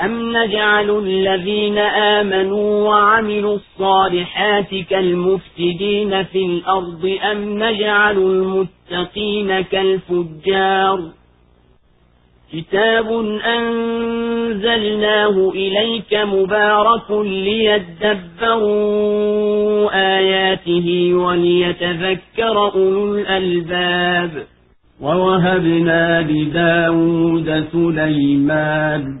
أم نجعل الذين آمنوا وعملوا الصالحات كالمفسدين في الأرض أم نجعل المتقين كالفجار كتاب أنزلناه إليك مبارك ليدبروا آياته وليتذكر أولو الألباب ووهبنا لداود سليمان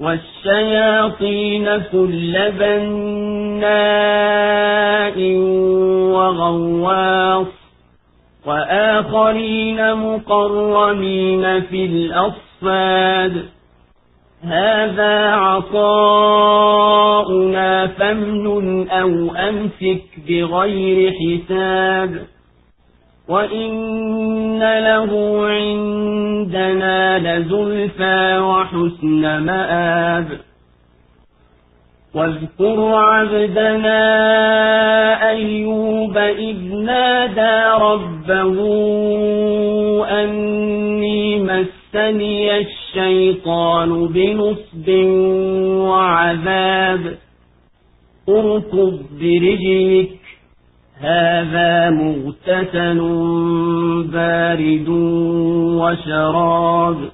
والشياطين كل بناء وغواص وآخرين مقرمين في الأصفاد. هذا عطاؤنا فامنن أو أمسك بغير حساب. وإن له عندنا لزلفى وحسن مآب واذكر عبدنا أيوب إذ نادى ربه أني مسني الشيطان بنصب وعذاب اركض برجلك هذا مغتسل بارد وشراب.